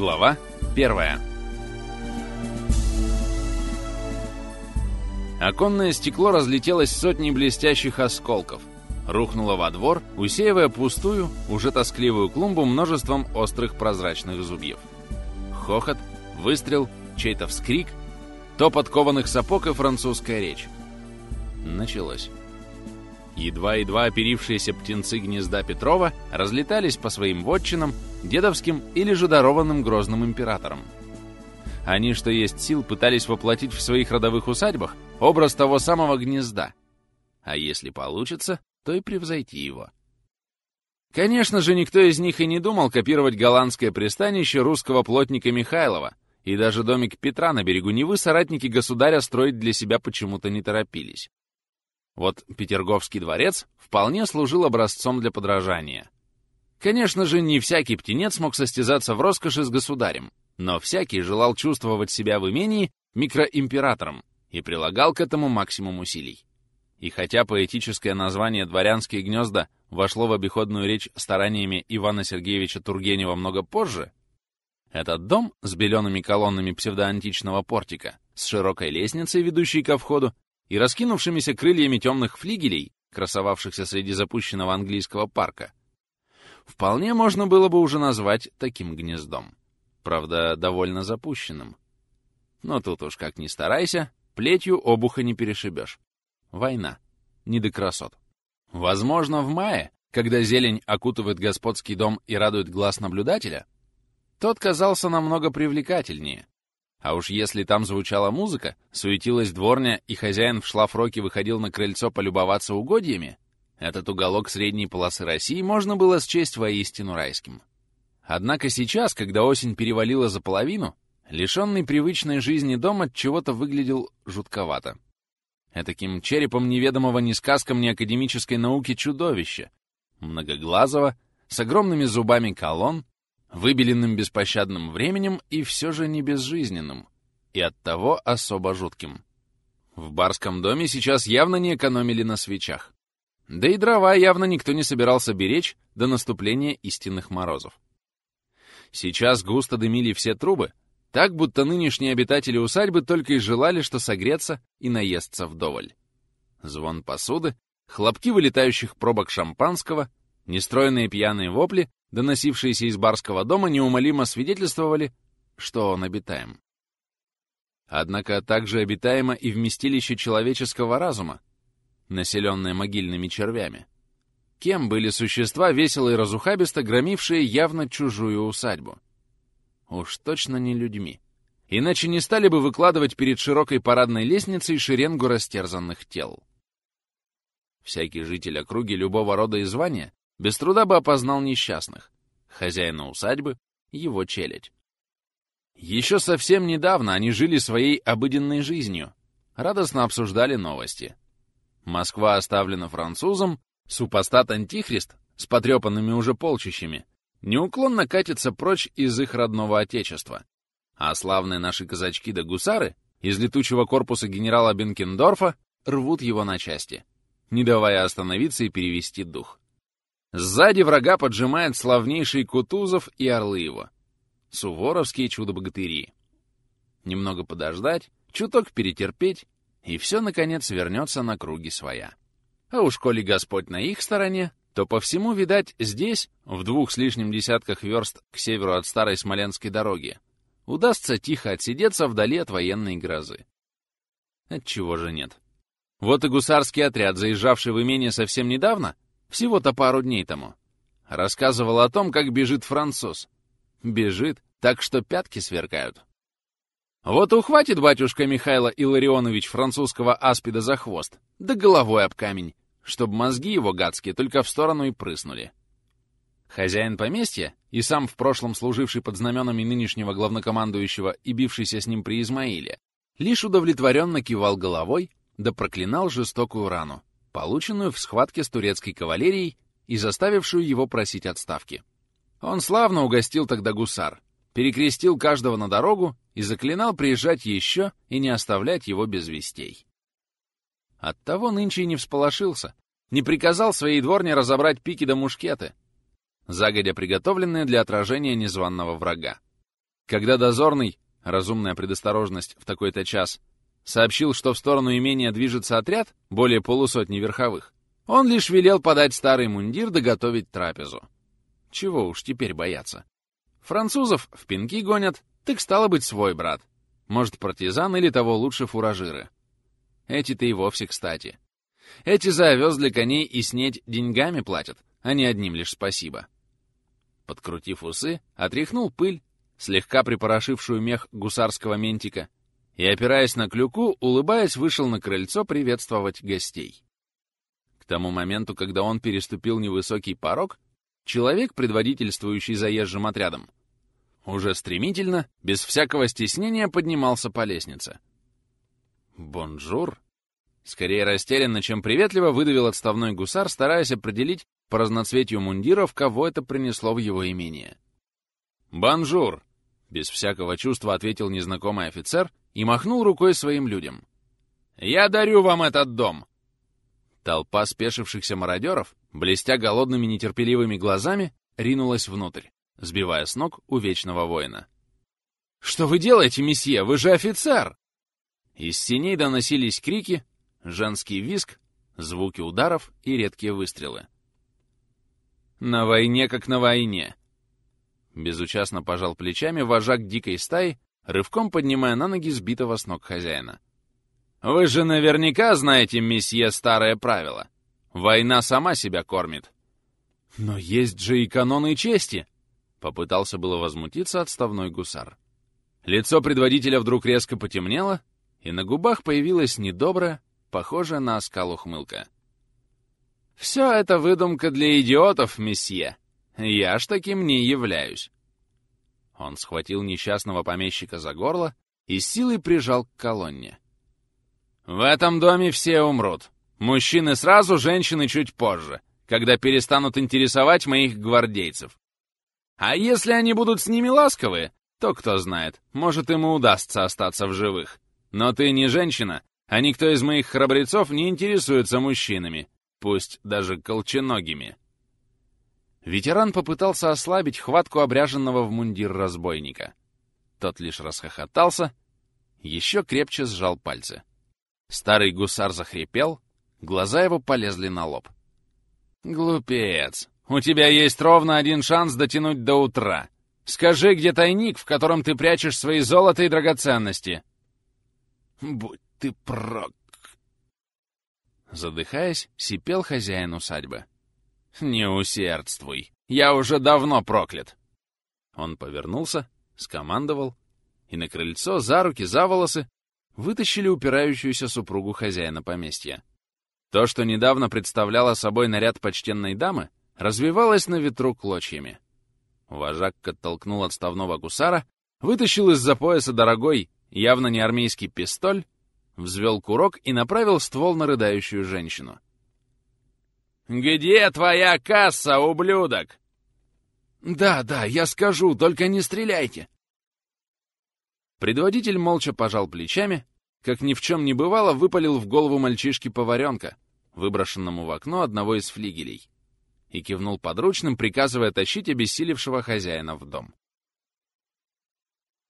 Глава первая. Оконное стекло разлетелось сотней блестящих осколков. Рухнуло во двор, усеивая пустую, уже тоскливую клумбу множеством острых прозрачных зубьев. Хохот, выстрел, чей-то вскрик, топот кованых сапог и французская речь. Началось. Едва-едва оперившиеся птенцы гнезда Петрова разлетались по своим вотчинам, дедовским или же дарованным грозным императором. Они, что есть сил, пытались воплотить в своих родовых усадьбах образ того самого гнезда. А если получится, то и превзойти его. Конечно же, никто из них и не думал копировать голландское пристанище русского плотника Михайлова, и даже домик Петра на берегу Невы соратники государя строить для себя почему-то не торопились. Вот Петерговский дворец вполне служил образцом для подражания. Конечно же, не всякий птенец мог состязаться в роскоши с государем, но всякий желал чувствовать себя в имении микроимператором и прилагал к этому максимум усилий. И хотя поэтическое название «Дворянские гнезда» вошло в обиходную речь стараниями Ивана Сергеевича Тургенева много позже, этот дом с белеными колоннами псевдоантичного портика, с широкой лестницей, ведущей ко входу, и раскинувшимися крыльями темных флигелей, красовавшихся среди запущенного английского парка, вполне можно было бы уже назвать таким гнездом. Правда, довольно запущенным. Но тут уж как ни старайся, плетью обуха не перешибешь. Война. Не до красот. Возможно, в мае, когда зелень окутывает господский дом и радует глаз наблюдателя, тот казался намного привлекательнее, а уж если там звучала музыка, суетилась дворня, и хозяин в шлафроке выходил на крыльцо полюбоваться угодьями, этот уголок средней полосы России можно было счесть воистину райским. Однако сейчас, когда осень перевалила за половину, лишенный привычной жизни дом от чего-то выглядел жутковато. Этаким черепом неведомого ни сказкам, ни академической науки чудовища, многоглазого, с огромными зубами колонн, выбеленным беспощадным временем и все же не безжизненным, и оттого особо жутким. В барском доме сейчас явно не экономили на свечах. Да и дрова явно никто не собирался беречь до наступления истинных морозов. Сейчас густо дымили все трубы, так будто нынешние обитатели усадьбы только и желали, что согреться и наесться вдоволь. Звон посуды, хлопки вылетающих пробок шампанского, нестроенные пьяные вопли доносившиеся из барского дома, неумолимо свидетельствовали, что он обитаем. Однако также обитаемо и вместилище человеческого разума, населенное могильными червями. Кем были существа, весело и разухабисто громившие явно чужую усадьбу? Уж точно не людьми. Иначе не стали бы выкладывать перед широкой парадной лестницей шеренгу растерзанных тел. Всякий житель округи любого рода и звания без труда бы опознал несчастных, хозяина усадьбы, его челядь. Еще совсем недавно они жили своей обыденной жизнью, радостно обсуждали новости. Москва оставлена французом, супостат-антихрист с потрепанными уже полчищами неуклонно катится прочь из их родного отечества, а славные наши казачки да гусары из летучего корпуса генерала Бенкендорфа рвут его на части, не давая остановиться и перевести дух. Сзади врага поджимает славнейший Кутузов и орлы его. Суворовские чудо-богатыри. Немного подождать, чуток перетерпеть, и все, наконец, вернется на круги своя. А уж коли Господь на их стороне, то по всему, видать, здесь, в двух с лишним десятках верст к северу от старой Смоленской дороги, удастся тихо отсидеться вдали от военной грозы. Отчего же нет? Вот и гусарский отряд, заезжавший в имение совсем недавно, всего-то пару дней тому. Рассказывал о том, как бежит француз. Бежит, так что пятки сверкают. Вот ухватит батюшка Михайло Илларионович французского аспида за хвост, да головой об камень, чтобы мозги его гадские только в сторону и прыснули. Хозяин поместья, и сам в прошлом служивший под знаменами нынешнего главнокомандующего и бившийся с ним при Измаиле, лишь удовлетворенно кивал головой, да проклинал жестокую рану, полученную в схватке с турецкой кавалерией и заставившую его просить отставки. Он славно угостил тогда гусар, перекрестил каждого на дорогу и заклинал приезжать еще и не оставлять его без вестей. Оттого нынче и не всполошился, не приказал своей дворне разобрать пики да мушкеты, загодя приготовленные для отражения незваного врага. Когда дозорный, разумная предосторожность в такой-то час, сообщил, что в сторону имения движется отряд, более полусотни верховых, он лишь велел подать старый мундир да готовить трапезу. Чего уж теперь бояться. Французов в пинки гонят, так стало быть свой брат. Может, партизан или того лучше фуражиры. Эти-то и вовсе кстати. Эти за овес для коней и снедь деньгами платят, а не одним лишь спасибо. Подкрутив усы, отряхнул пыль, слегка припорошившую мех гусарского ментика, и, опираясь на клюку, улыбаясь, вышел на крыльцо приветствовать гостей. К тому моменту, когда он переступил невысокий порог, человек, предводительствующий заезжим отрядом, уже стремительно, без всякого стеснения поднимался по лестнице. «Bonjour!» Скорее растерянно, чем приветливо выдавил отставной гусар, стараясь определить по разноцветию мундиров, кого это принесло в его имение. «Bonjour!» — без всякого чувства ответил незнакомый офицер и махнул рукой своим людям. «Я дарю вам этот дом!» Толпа спешившихся мародеров, блестя голодными нетерпеливыми глазами, ринулась внутрь, сбивая с ног увечного воина. «Что вы делаете, месье? Вы же офицер!» Из сеней доносились крики, женский визг, звуки ударов и редкие выстрелы. «На войне как на войне!» Безучастно пожал плечами вожак дикой стаи, рывком поднимая на ноги сбитого с ног хозяина. «Вы же наверняка знаете, месье, старое правило. Война сама себя кормит». «Но есть же и каноны чести!» Попытался было возмутиться отставной гусар. Лицо предводителя вдруг резко потемнело, и на губах появилась недобрая, похожая на оскал ухмылка. «Все это выдумка для идиотов, месье. Я ж таким не являюсь». Он схватил несчастного помещика за горло и силой прижал к колонне. «В этом доме все умрут. Мужчины сразу, женщины чуть позже, когда перестанут интересовать моих гвардейцев. А если они будут с ними ласковы, то, кто знает, может, ему удастся остаться в живых. Но ты не женщина, а никто из моих храбрецов не интересуется мужчинами, пусть даже колченогими. Ветеран попытался ослабить хватку обряженного в мундир разбойника. Тот лишь расхохотался, еще крепче сжал пальцы. Старый гусар захрипел, глаза его полезли на лоб. «Глупец! У тебя есть ровно один шанс дотянуть до утра. Скажи, где тайник, в котором ты прячешь свои золото и драгоценности?» «Будь ты прок!» Задыхаясь, сипел хозяин усадьбы. «Не усердствуй! Я уже давно проклят!» Он повернулся, скомандовал, и на крыльцо за руки, за волосы вытащили упирающуюся супругу хозяина поместья. То, что недавно представляло собой наряд почтенной дамы, развивалось на ветру клочьями. Вожак оттолкнул отставного гусара, вытащил из-за пояса дорогой, явно не армейский пистоль, взвел курок и направил ствол на рыдающую женщину. «Где твоя касса, ублюдок?» «Да, да, я скажу, только не стреляйте!» Предводитель молча пожал плечами, как ни в чем не бывало, выпалил в голову мальчишки-поваренка, выброшенному в окно одного из флигелей, и кивнул подручным, приказывая тащить обессилевшего хозяина в дом.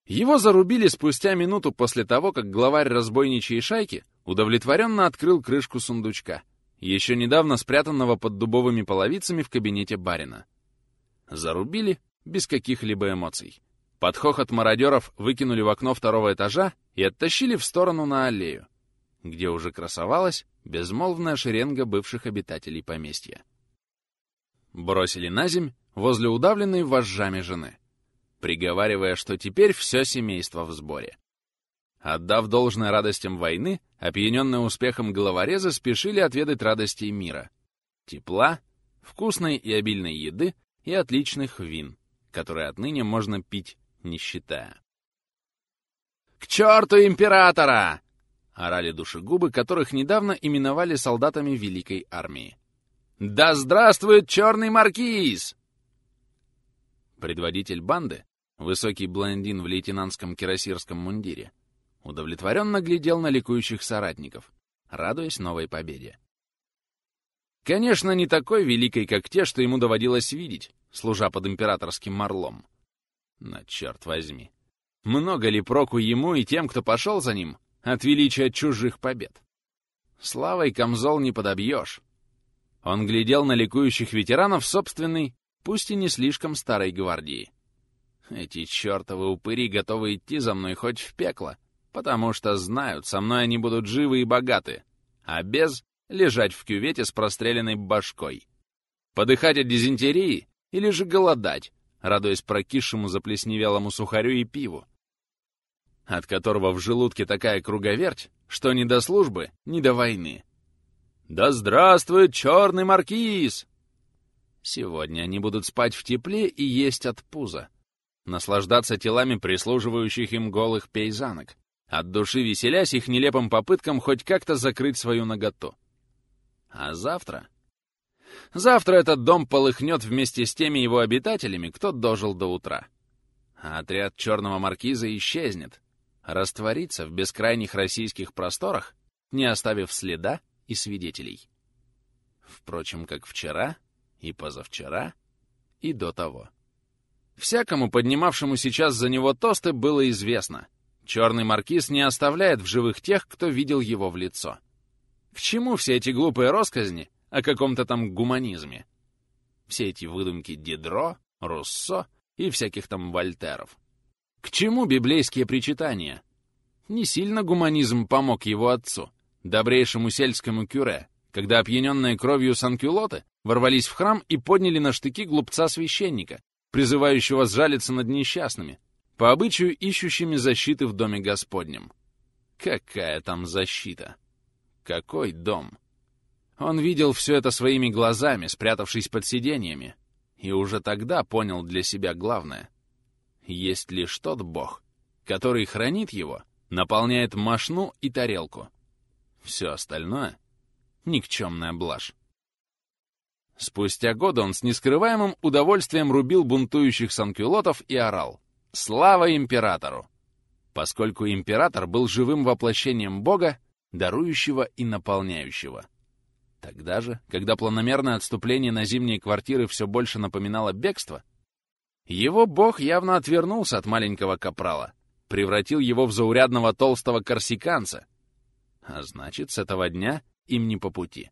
Его зарубили спустя минуту после того, как главарь разбойничьей шайки удовлетворенно открыл крышку сундучка, еще недавно спрятанного под дубовыми половицами в кабинете барина. Зарубили без каких-либо эмоций. Под хохот мародеров выкинули в окно второго этажа и оттащили в сторону на аллею, где уже красовалась безмолвная шеренга бывших обитателей поместья. Бросили на земь возле удавленной вожжами жены приговаривая, что теперь все семейство в сборе. Отдав должное радостям войны, опьяненные успехом головорезы спешили отведать радостей мира. Тепла, вкусной и обильной еды и отличных вин, которые отныне можно пить, считая. «К черту императора!» — орали душегубы, которых недавно именовали солдатами Великой Армии. «Да здравствует черный маркиз!» Предводитель банды, Высокий блондин в лейтенантском кирасирском мундире удовлетворенно глядел на ликующих соратников, радуясь новой победе. Конечно, не такой великой, как те, что ему доводилось видеть, служа под императорским морлом. Но черт возьми, Много ли проку ему и тем, кто пошел за ним, от величия чужих побед? Славой камзол не подобьешь. Он глядел на ликующих ветеранов собственной, пусть и не слишком старой гвардии. Эти чертовы упыри готовы идти за мной хоть в пекло, потому что знают, со мной они будут живы и богаты, а без — лежать в кювете с простреленной башкой. Подыхать от дизентерии или же голодать, радуясь прокисшему заплесневелому сухарю и пиву, от которого в желудке такая круговерть, что ни до службы, ни до войны. «Да здравствует черный маркиз!» Сегодня они будут спать в тепле и есть от пуза, наслаждаться телами прислуживающих им голых пейзанок, от души веселясь их нелепым попыткам хоть как-то закрыть свою наготу. А завтра... Завтра этот дом полыхнет вместе с теми его обитателями, кто дожил до утра. А отряд черного маркиза исчезнет, растворится в бескрайних российских просторах, не оставив следа и свидетелей. Впрочем, как вчера и позавчера и до того. Всякому, поднимавшему сейчас за него тосты, было известно. Черный маркиз не оставляет в живых тех, кто видел его в лицо. К чему все эти глупые росказни о каком-то там гуманизме? Все эти выдумки Дидро, Руссо и всяких там Вольтеров. К чему библейские причитания? Не сильно гуманизм помог его отцу, добрейшему сельскому кюре, когда опьяненные кровью санкюлоты ворвались в храм и подняли на штыки глупца-священника, призывающего сжалиться над несчастными, по обычаю ищущими защиты в доме Господнем. Какая там защита? Какой дом? Он видел все это своими глазами, спрятавшись под сиденьями, и уже тогда понял для себя главное. Есть лишь тот Бог, который хранит его, наполняет мошну и тарелку. Все остальное — никчемная блажь. Спустя годы он с нескрываемым удовольствием рубил бунтующих санкюлотов и орал «Слава императору!», поскольку император был живым воплощением Бога, дарующего и наполняющего. Тогда же, когда планомерное отступление на зимние квартиры все больше напоминало бегство, его бог явно отвернулся от маленького капрала, превратил его в заурядного толстого корсиканца. А значит, с этого дня им не по пути.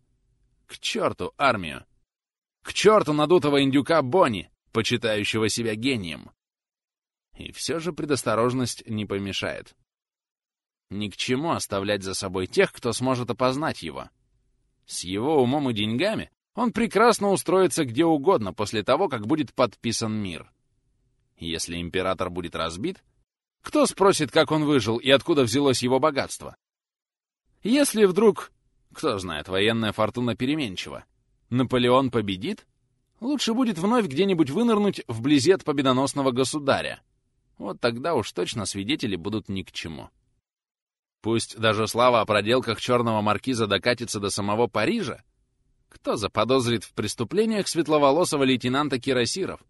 К черту армию! К черту надутого индюка Бонни, почитающего себя гением! И все же предосторожность не помешает. Ни к чему оставлять за собой тех, кто сможет опознать его. С его умом и деньгами он прекрасно устроится где угодно после того, как будет подписан мир. Если император будет разбит, кто спросит, как он выжил и откуда взялось его богатство? Если вдруг, кто знает, военная фортуна переменчива, Наполеон победит, лучше будет вновь где-нибудь вынырнуть вблизи от победоносного государя. Вот тогда уж точно свидетели будут ни к чему. Пусть даже слава о проделках черного маркиза докатится до самого Парижа, кто заподозрит в преступлениях светловолосого лейтенанта Кирасиров,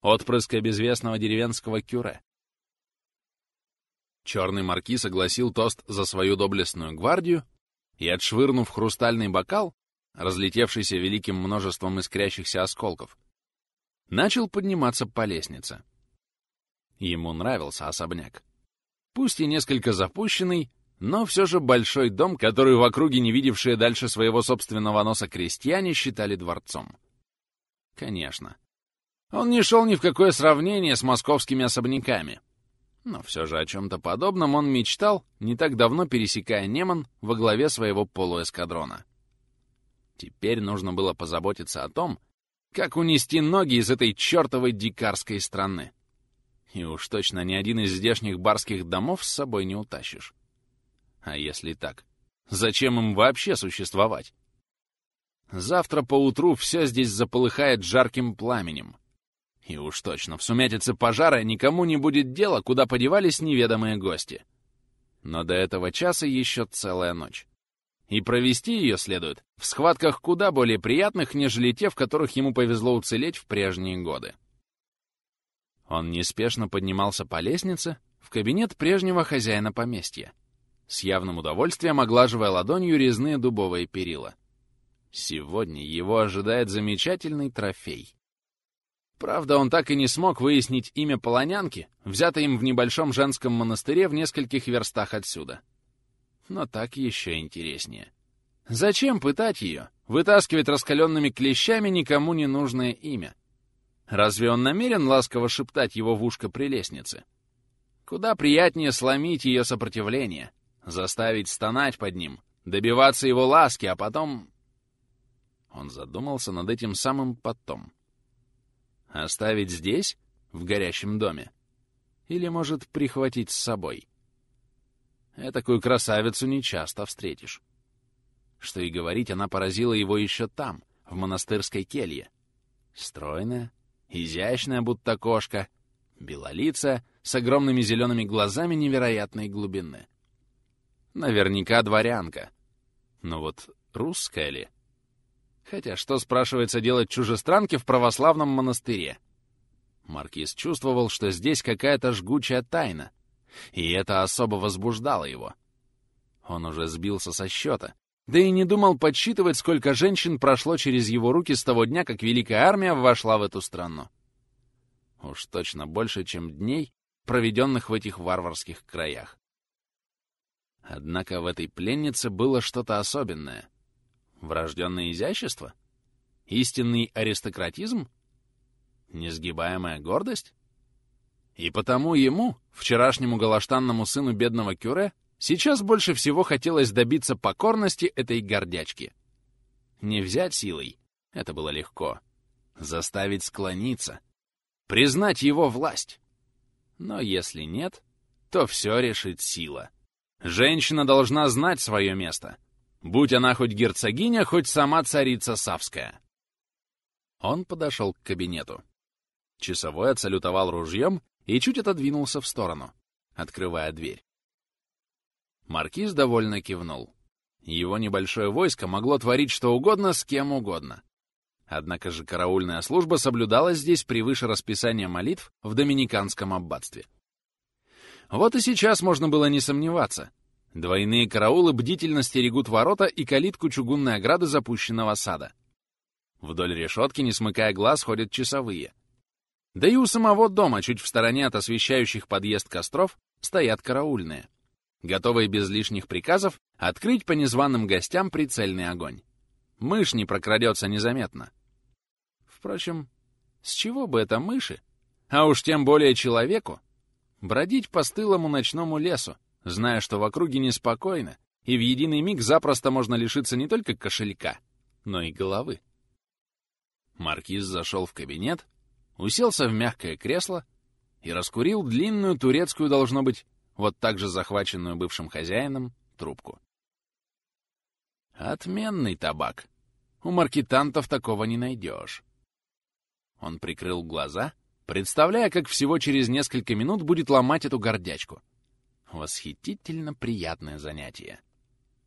отпрыска безвестного деревенского кюре? Черный маркиз огласил тост за свою доблестную гвардию и, отшвырнув хрустальный бокал, разлетевшийся великим множеством искрящихся осколков, начал подниматься по лестнице. Ему нравился особняк. Пусть и несколько запущенный, но все же большой дом, который в округе не видевшие дальше своего собственного носа крестьяне считали дворцом. Конечно. Он не шел ни в какое сравнение с московскими особняками. Но все же о чем-то подобном он мечтал, не так давно пересекая Неман во главе своего полуэскадрона. Теперь нужно было позаботиться о том, как унести ноги из этой чертовой дикарской страны. И уж точно ни один из здешних барских домов с собой не утащишь. А если так, зачем им вообще существовать? Завтра поутру все здесь заполыхает жарким пламенем. И уж точно в сумятице пожара никому не будет дела, куда подевались неведомые гости. Но до этого часа еще целая ночь и провести ее следует в схватках куда более приятных, нежели те, в которых ему повезло уцелеть в прежние годы. Он неспешно поднимался по лестнице в кабинет прежнего хозяина поместья, с явным удовольствием оглаживая ладонью резные дубовые перила. Сегодня его ожидает замечательный трофей. Правда, он так и не смог выяснить имя полонянки, взятой им в небольшом женском монастыре в нескольких верстах отсюда. Но так еще интереснее. Зачем пытать ее, вытаскивать раскаленными клещами никому не нужное имя? Разве он намерен ласково шептать его в ушко при лестнице? Куда приятнее сломить ее сопротивление, заставить стонать под ним, добиваться его ласки, а потом... Он задумался над этим самым потом. Оставить здесь, в горящем доме? Или, может, прихватить с собой? Этакую красавицу нечасто встретишь. Что и говорить, она поразила его еще там, в монастырской келье. Стройная, изящная, будто кошка, белолицая, с огромными зелеными глазами невероятной глубины. Наверняка дворянка. Но вот русская ли? Хотя что, спрашивается, делать чужестранке в православном монастыре? Маркиз чувствовал, что здесь какая-то жгучая тайна, и это особо возбуждало его. Он уже сбился со счета, да и не думал подсчитывать, сколько женщин прошло через его руки с того дня, как Великая Армия вошла в эту страну. Уж точно больше, чем дней, проведенных в этих варварских краях. Однако в этой пленнице было что-то особенное — Врожденное изящество? Истинный аристократизм? Несгибаемая гордость? И потому ему, вчерашнему галаштанному сыну бедного кюре, сейчас больше всего хотелось добиться покорности этой гордячки. Не взять силой — это было легко. Заставить склониться. Признать его власть. Но если нет, то все решит сила. Женщина должна знать свое место — Будь она хоть герцогиня, хоть сама царица Савская. Он подошел к кабинету. Часовой отсалютовал ружьем и чуть отодвинулся в сторону, открывая дверь. Маркиз довольно кивнул. Его небольшое войско могло творить что угодно с кем угодно. Однако же караульная служба соблюдалась здесь превыше расписания молитв в доминиканском аббатстве. Вот и сейчас можно было не сомневаться. Двойные караулы бдительно стерегут ворота и калитку чугунной ограды запущенного сада. Вдоль решетки, не смыкая глаз, ходят часовые. Да и у самого дома, чуть в стороне от освещающих подъезд костров, стоят караульные, готовые без лишних приказов открыть по незваным гостям прицельный огонь. Мышь не прокрадется незаметно. Впрочем, с чего бы это мыши, а уж тем более человеку, бродить по стылому ночному лесу, зная, что в округе неспокойно, и в единый миг запросто можно лишиться не только кошелька, но и головы. Маркиз зашел в кабинет, уселся в мягкое кресло и раскурил длинную турецкую, должно быть, вот так же захваченную бывшим хозяином, трубку. Отменный табак. У маркетантов такого не найдешь. Он прикрыл глаза, представляя, как всего через несколько минут будет ломать эту гордячку — Восхитительно приятное занятие.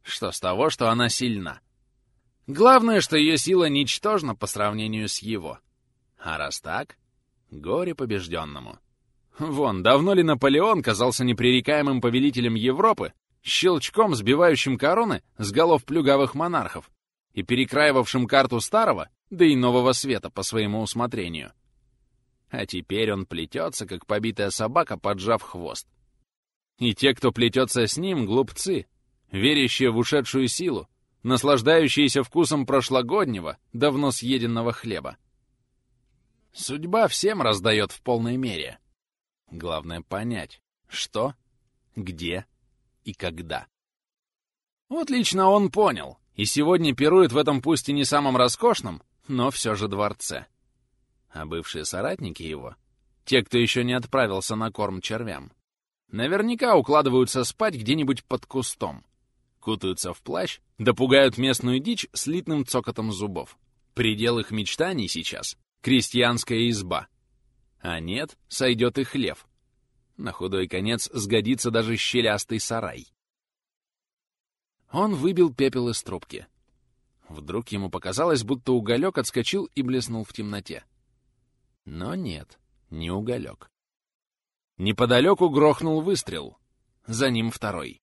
Что с того, что она сильна? Главное, что ее сила ничтожна по сравнению с его. А раз так, горе побежденному. Вон, давно ли Наполеон казался непререкаемым повелителем Европы, щелчком сбивающим короны с голов плюгавых монархов и перекраивавшим карту старого, да и нового света по своему усмотрению. А теперь он плетется, как побитая собака, поджав хвост. И те, кто плетется с ним, глупцы, верящие в ушедшую силу, наслаждающиеся вкусом прошлогоднего, давно съеденного хлеба. Судьба всем раздает в полной мере. Главное понять, что, где и когда. Вот лично он понял, и сегодня пирует в этом пусть и не самом роскошном, но все же дворце. А бывшие соратники его, те, кто еще не отправился на корм червям, Наверняка укладываются спать где-нибудь под кустом. Кутаются в плащ, да пугают местную дичь слитным цокотом зубов. Предел их мечтаний сейчас — крестьянская изба. А нет, сойдет и хлев. На худой конец сгодится даже щелястый сарай. Он выбил пепел из трубки. Вдруг ему показалось, будто уголек отскочил и блеснул в темноте. Но нет, не уголек. Неподалеку грохнул выстрел. За ним второй.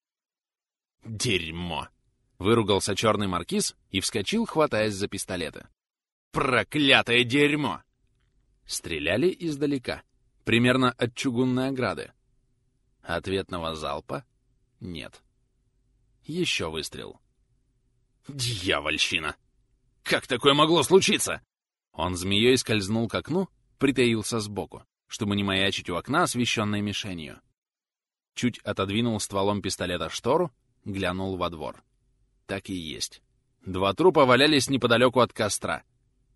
«Дерьмо!» — выругался черный маркиз и вскочил, хватаясь за пистолеты. «Проклятое дерьмо!» Стреляли издалека, примерно от чугунной ограды. Ответного залпа нет. Еще выстрел. Дьявольщина! Как такое могло случиться? Он змеей скользнул к окну, притаился сбоку, чтобы не маячить у окна, освещенной мишенью. Чуть отодвинул стволом пистолета штору, глянул во двор. Так и есть. Два трупа валялись неподалеку от костра.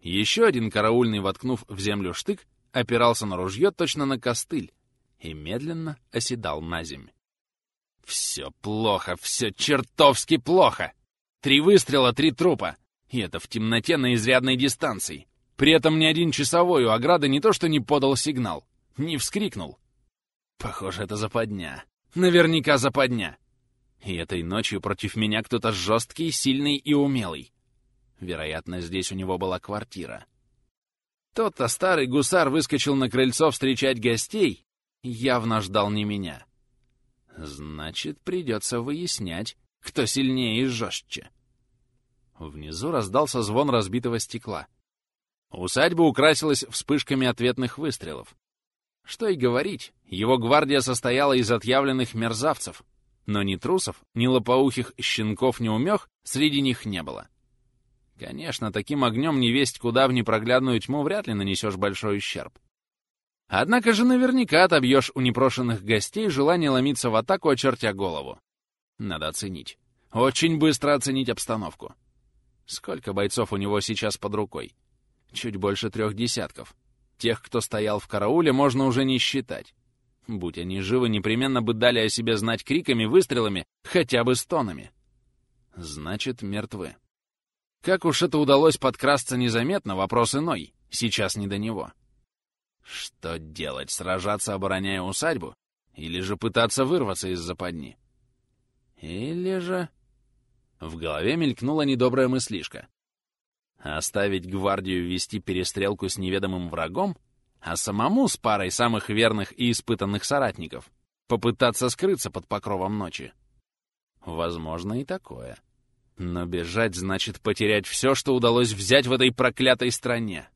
Еще один караульный, воткнув в землю штык, опирался на ружье точно на костыль и медленно оседал на земь. Все плохо, все чертовски плохо! Три выстрела, три трупа. И это в темноте на изрядной дистанции. При этом ни один часовой у ограды не то что не подал сигнал, не вскрикнул. Похоже, это западня. Наверняка западня. И этой ночью против меня кто-то жесткий, сильный и умелый. Вероятно, здесь у него была квартира. Тот-то старый гусар выскочил на крыльцо встречать гостей, явно ждал не меня. Значит, придется выяснять, кто сильнее и жестче. Внизу раздался звон разбитого стекла. Усадьба украсилась вспышками ответных выстрелов. Что и говорить, его гвардия состояла из отъявленных мерзавцев, но ни трусов, ни лопоухих щенков-неумех среди них не было. Конечно, таким огнем не весть куда в непроглядную тьму вряд ли нанесешь большой ущерб. Однако же наверняка отобьешь у непрошенных гостей желание ломиться в атаку, очертя голову. Надо оценить. Очень быстро оценить обстановку. Сколько бойцов у него сейчас под рукой? Чуть больше трех десятков. Тех, кто стоял в карауле, можно уже не считать. Будь они живы, непременно бы дали о себе знать криками, выстрелами, хотя бы стонами. Значит, мертвы. Как уж это удалось подкрасться незаметно, вопрос иной. Сейчас не до него. Что делать? Сражаться, обороняя усадьбу? Или же пытаться вырваться из западни? Или же... В голове мелькнула недобрая мыслишка. Оставить гвардию вести перестрелку с неведомым врагом, а самому с парой самых верных и испытанных соратников попытаться скрыться под покровом ночи. Возможно и такое. Но бежать значит потерять все, что удалось взять в этой проклятой стране.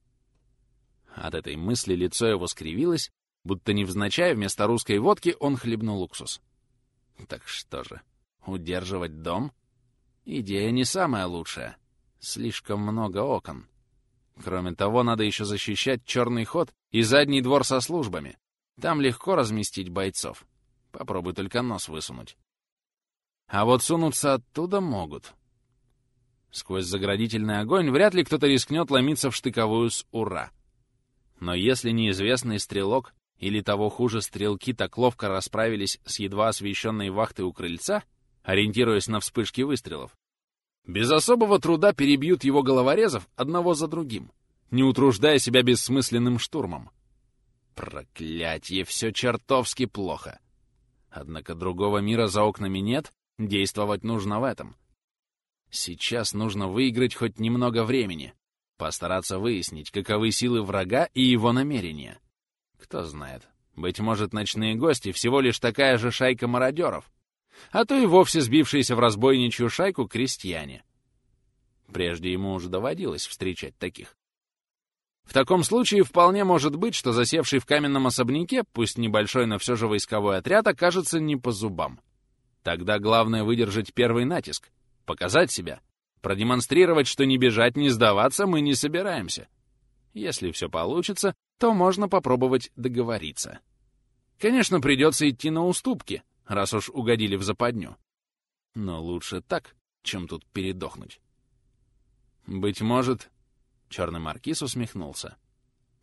От этой мысли лицо его скривилось, будто невзначай вместо русской водки он хлебнул уксус. Так что же, удерживать дом? Идея не самая лучшая. Слишком много окон. Кроме того, надо еще защищать черный ход и задний двор со службами. Там легко разместить бойцов. Попробуй только нос высунуть. А вот сунуться оттуда могут. Сквозь заградительный огонь вряд ли кто-то рискнет ломиться в штыковую с «Ура!». Но если неизвестный стрелок или того хуже стрелки так ловко расправились с едва освещенной вахтой у крыльца, ориентируясь на вспышки выстрелов, без особого труда перебьют его головорезов одного за другим, не утруждая себя бессмысленным штурмом. Проклятье, все чертовски плохо. Однако другого мира за окнами нет, действовать нужно в этом. Сейчас нужно выиграть хоть немного времени, постараться выяснить, каковы силы врага и его намерения. Кто знает, быть может, ночные гости всего лишь такая же шайка мародеров, а то и вовсе сбившиеся в разбойничью шайку крестьяне. Прежде ему уже доводилось встречать таких. В таком случае вполне может быть, что засевший в каменном особняке, пусть небольшой, но все же войсковой отряд, окажется не по зубам. Тогда главное выдержать первый натиск, показать себя, продемонстрировать, что не бежать, не сдаваться мы не собираемся. Если все получится, то можно попробовать договориться. Конечно, придется идти на уступки, раз уж угодили в западню. Но лучше так, чем тут передохнуть. Быть может, черный маркиз усмехнулся.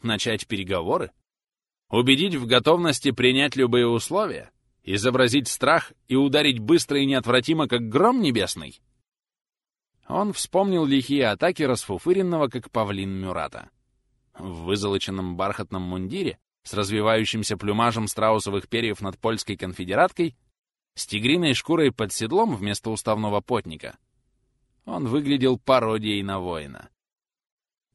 Начать переговоры? Убедить в готовности принять любые условия? Изобразить страх и ударить быстро и неотвратимо, как гром небесный? Он вспомнил лихие атаки расфуфыренного, как павлин Мюрата. В вызолоченном бархатном мундире с развивающимся плюмажем страусовых перьев над польской конфедераткой, с тигриной шкурой под седлом вместо уставного потника. Он выглядел пародией на воина.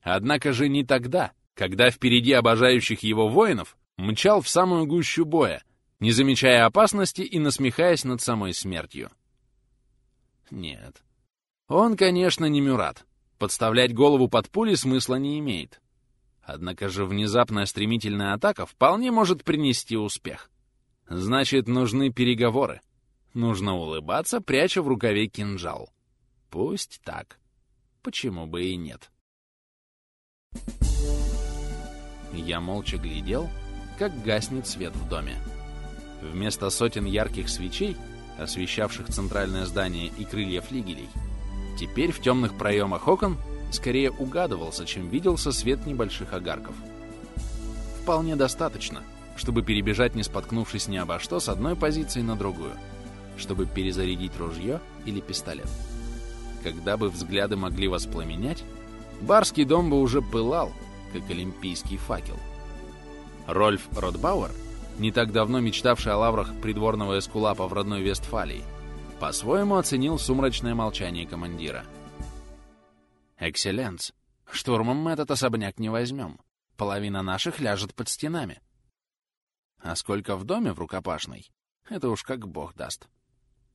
Однако же не тогда, когда впереди обожающих его воинов мчал в самую гущу боя, не замечая опасности и насмехаясь над самой смертью. Нет. Он, конечно, не Мюрат. Подставлять голову под пули смысла не имеет. Однако же внезапная стремительная атака вполне может принести успех. Значит, нужны переговоры. Нужно улыбаться, пряча в рукаве кинжал. Пусть так. Почему бы и нет? Я молча глядел, как гаснет свет в доме. Вместо сотен ярких свечей, освещавших центральное здание и крылья флигелей, теперь в темных проемах окон скорее угадывался, чем виделся свет небольших огарков. Вполне достаточно, чтобы перебежать, не споткнувшись ни обо что, с одной позиции на другую, чтобы перезарядить ружье или пистолет. Когда бы взгляды могли воспламенять, барский дом бы уже пылал, как олимпийский факел. Рольф Ротбауэр, не так давно мечтавший о лаврах придворного эскулапа в родной Вестфалии, по-своему оценил сумрачное молчание командира — «Экселленс, штурмом мы этот особняк не возьмем. Половина наших ляжет под стенами. А сколько в доме в рукопашной, это уж как бог даст.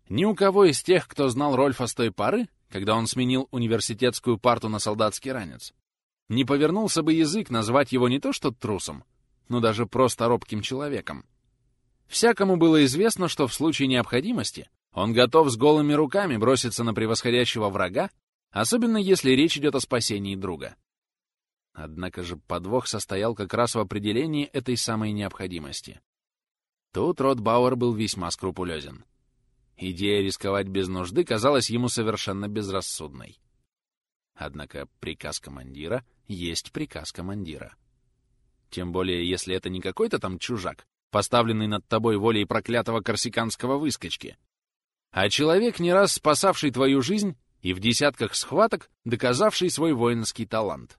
Ни у кого из тех, кто знал Рольфа с той поры, когда он сменил университетскую парту на солдатский ранец, не повернулся бы язык назвать его не то что трусом, но даже просто робким человеком. Всякому было известно, что в случае необходимости он готов с голыми руками броситься на превосходящего врага Особенно если речь идет о спасении друга. Однако же подвох состоял как раз в определении этой самой необходимости. Тут Рот Бауэр был весьма скрупулезен. Идея рисковать без нужды казалась ему совершенно безрассудной. Однако приказ командира есть приказ командира. Тем более, если это не какой-то там чужак, поставленный над тобой волей проклятого корсиканского выскочки, а человек, не раз спасавший твою жизнь и в десятках схваток доказавший свой воинский талант.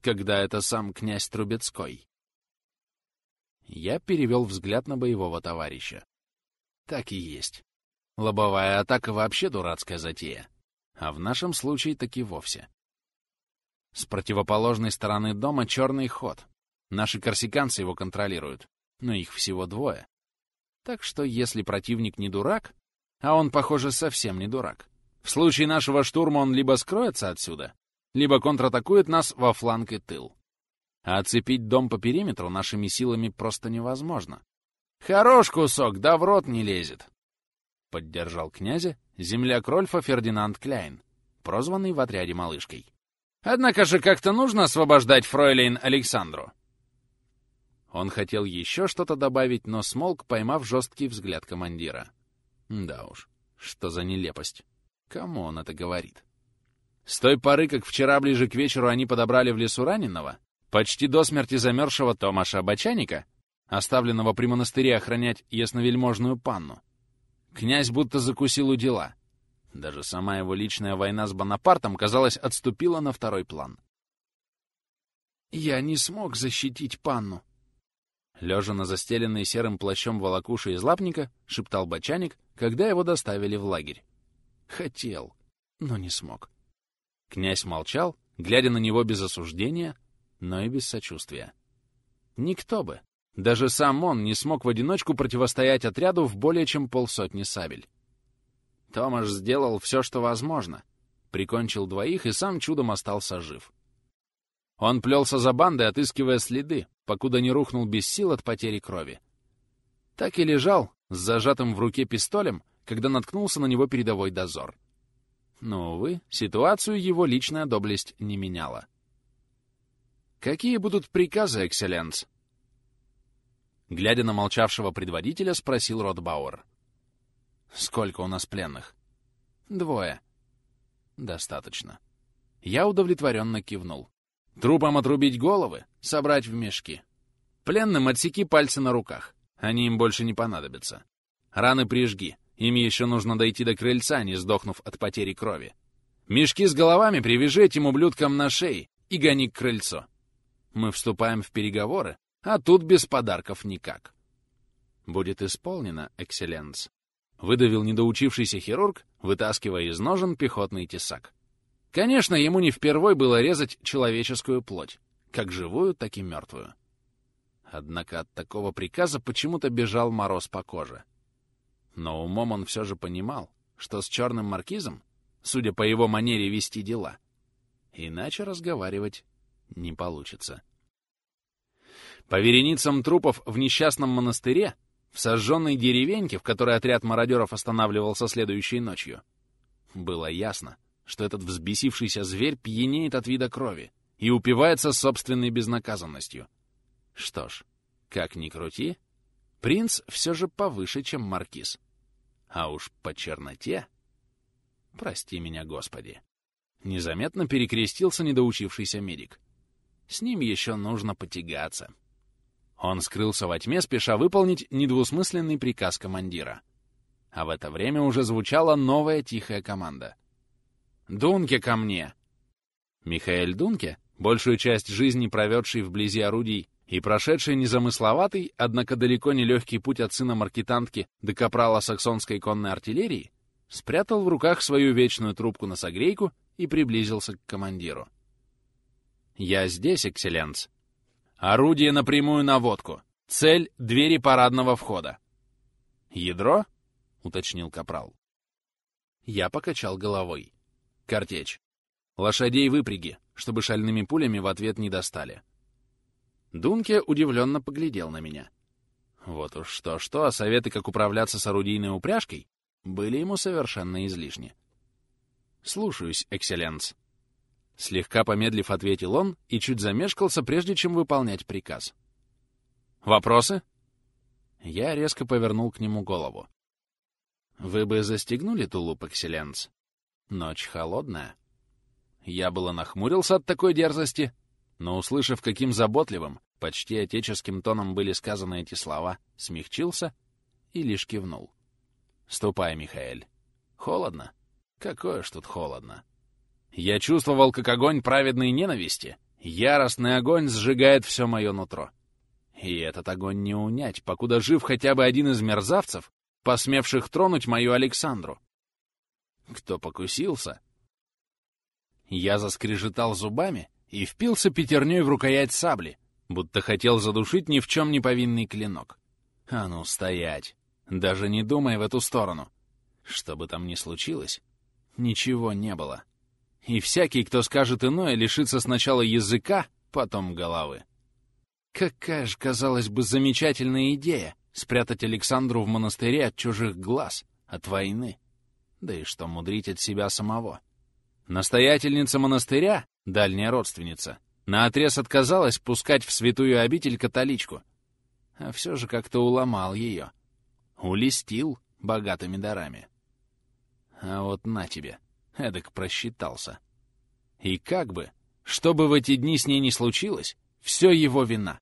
Когда это сам князь Трубецкой. Я перевел взгляд на боевого товарища. Так и есть. Лобовая атака вообще дурацкая затея. А в нашем случае так и вовсе. С противоположной стороны дома черный ход. Наши корсиканцы его контролируют, но их всего двое. Так что если противник не дурак, а он, похоже, совсем не дурак, в случае нашего штурма он либо скроется отсюда, либо контратакует нас во фланг и тыл. А оцепить дом по периметру нашими силами просто невозможно. «Хорош кусок, да в рот не лезет!» Поддержал князя земляк Рольфа Фердинанд Кляйн, прозванный в отряде малышкой. «Однако же как-то нужно освобождать фройлейн Александру!» Он хотел еще что-то добавить, но смолк, поймав жесткий взгляд командира. Да уж, что за нелепость. Кому он это говорит? С той поры, как вчера ближе к вечеру они подобрали в лесу раненого, почти до смерти замерзшего Томаша Бочаника, оставленного при монастыре охранять ясновельможную панну, князь будто закусил у дела. Даже сама его личная война с Бонапартом, казалось, отступила на второй план. «Я не смог защитить панну», Лежа на застеленной серым плащом волокуши из лапника, шептал бочаник, когда его доставили в лагерь. Хотел, но не смог. Князь молчал, глядя на него без осуждения, но и без сочувствия. Никто бы, даже сам он, не смог в одиночку противостоять отряду в более чем полсотни сабель. Томаш сделал все, что возможно. Прикончил двоих и сам чудом остался жив. Он плелся за бандой, отыскивая следы, покуда не рухнул без сил от потери крови. Так и лежал, с зажатым в руке пистолем, когда наткнулся на него передовой дозор. Но, увы, ситуацию его личная доблесть не меняла. «Какие будут приказы, экселленс?» Глядя на молчавшего предводителя, спросил Ротбауэр. «Сколько у нас пленных?» «Двое». «Достаточно». Я удовлетворенно кивнул. «Трупам отрубить головы, собрать в мешки. Пленным отсеки пальцы на руках, они им больше не понадобятся. Раны прижги, им еще нужно дойти до крыльца, не сдохнув от потери крови. Мешки с головами привяжи этим ублюдкам на шее и гони к крыльцу. Мы вступаем в переговоры, а тут без подарков никак. Будет исполнено, экселленс. Выдавил недоучившийся хирург, вытаскивая из ножен пехотный тесак. Конечно, ему не впервой было резать человеческую плоть, как живую, так и мертвую. Однако от такого приказа почему-то бежал мороз по коже. Но умом он все же понимал, что с черным маркизом, судя по его манере вести дела, иначе разговаривать не получится. По вереницам трупов в несчастном монастыре, в сожженной деревеньке, в которой отряд мародеров останавливался следующей ночью, было ясно, что этот взбесившийся зверь пьянеет от вида крови и упивается собственной безнаказанностью. Что ж, как ни крути, принц все же повыше, чем маркиз. А уж по черноте... Прости меня, Господи. Незаметно перекрестился недоучившийся медик. С ним еще нужно потягаться. Он скрылся во тьме, спеша выполнить недвусмысленный приказ командира. А в это время уже звучала новая тихая команда. «Дунке ко мне!» Михаэль Дунке, большую часть жизни проведший вблизи орудий и прошедший незамысловатый, однако далеко не легкий путь от сына маркетантки до капрала саксонской конной артиллерии, спрятал в руках свою вечную трубку на согрейку и приблизился к командиру. «Я здесь, экселленс. Орудие напрямую на водку. Цель — двери парадного входа». «Ядро?» — уточнил капрал. Я покачал головой. «Картечь. Лошадей выпряги, чтобы шальными пулями в ответ не достали». Дунке удивленно поглядел на меня. Вот уж что-что, а советы, как управляться с орудийной упряжкой, были ему совершенно излишни. «Слушаюсь, экселленс». Слегка помедлив, ответил он и чуть замешкался, прежде чем выполнять приказ. «Вопросы?» Я резко повернул к нему голову. «Вы бы застегнули тулуп, экселленс? Ночь холодная». Я было нахмурился от такой дерзости, но, услышав, каким заботливым, почти отеческим тоном были сказаны эти слова, смягчился и лишь кивнул. «Ступай, Михаэль. Холодно? Какое ж тут холодно!» Я чувствовал, как огонь праведной ненависти, яростный огонь сжигает все мое нутро. И этот огонь не унять, покуда жив хотя бы один из мерзавцев, посмевших тронуть мою Александру. Кто покусился? Я заскрежетал зубами и впился пятерней в рукоять сабли, будто хотел задушить ни в чем не повинный клинок. А ну, стоять! Даже не думай в эту сторону. Что бы там ни случилось, ничего не было. И всякий, кто скажет иное, лишится сначала языка, потом головы. Какая же, казалось бы, замечательная идея спрятать Александру в монастыре от чужих глаз, от войны. Да и что мудрить от себя самого. Настоятельница монастыря, дальняя родственница, наотрез отказалась пускать в святую обитель католичку, а все же как-то уломал ее. Улестил богатыми дарами. А вот на тебе, эдак просчитался. И как бы, что бы в эти дни с ней не случилось, все его вина.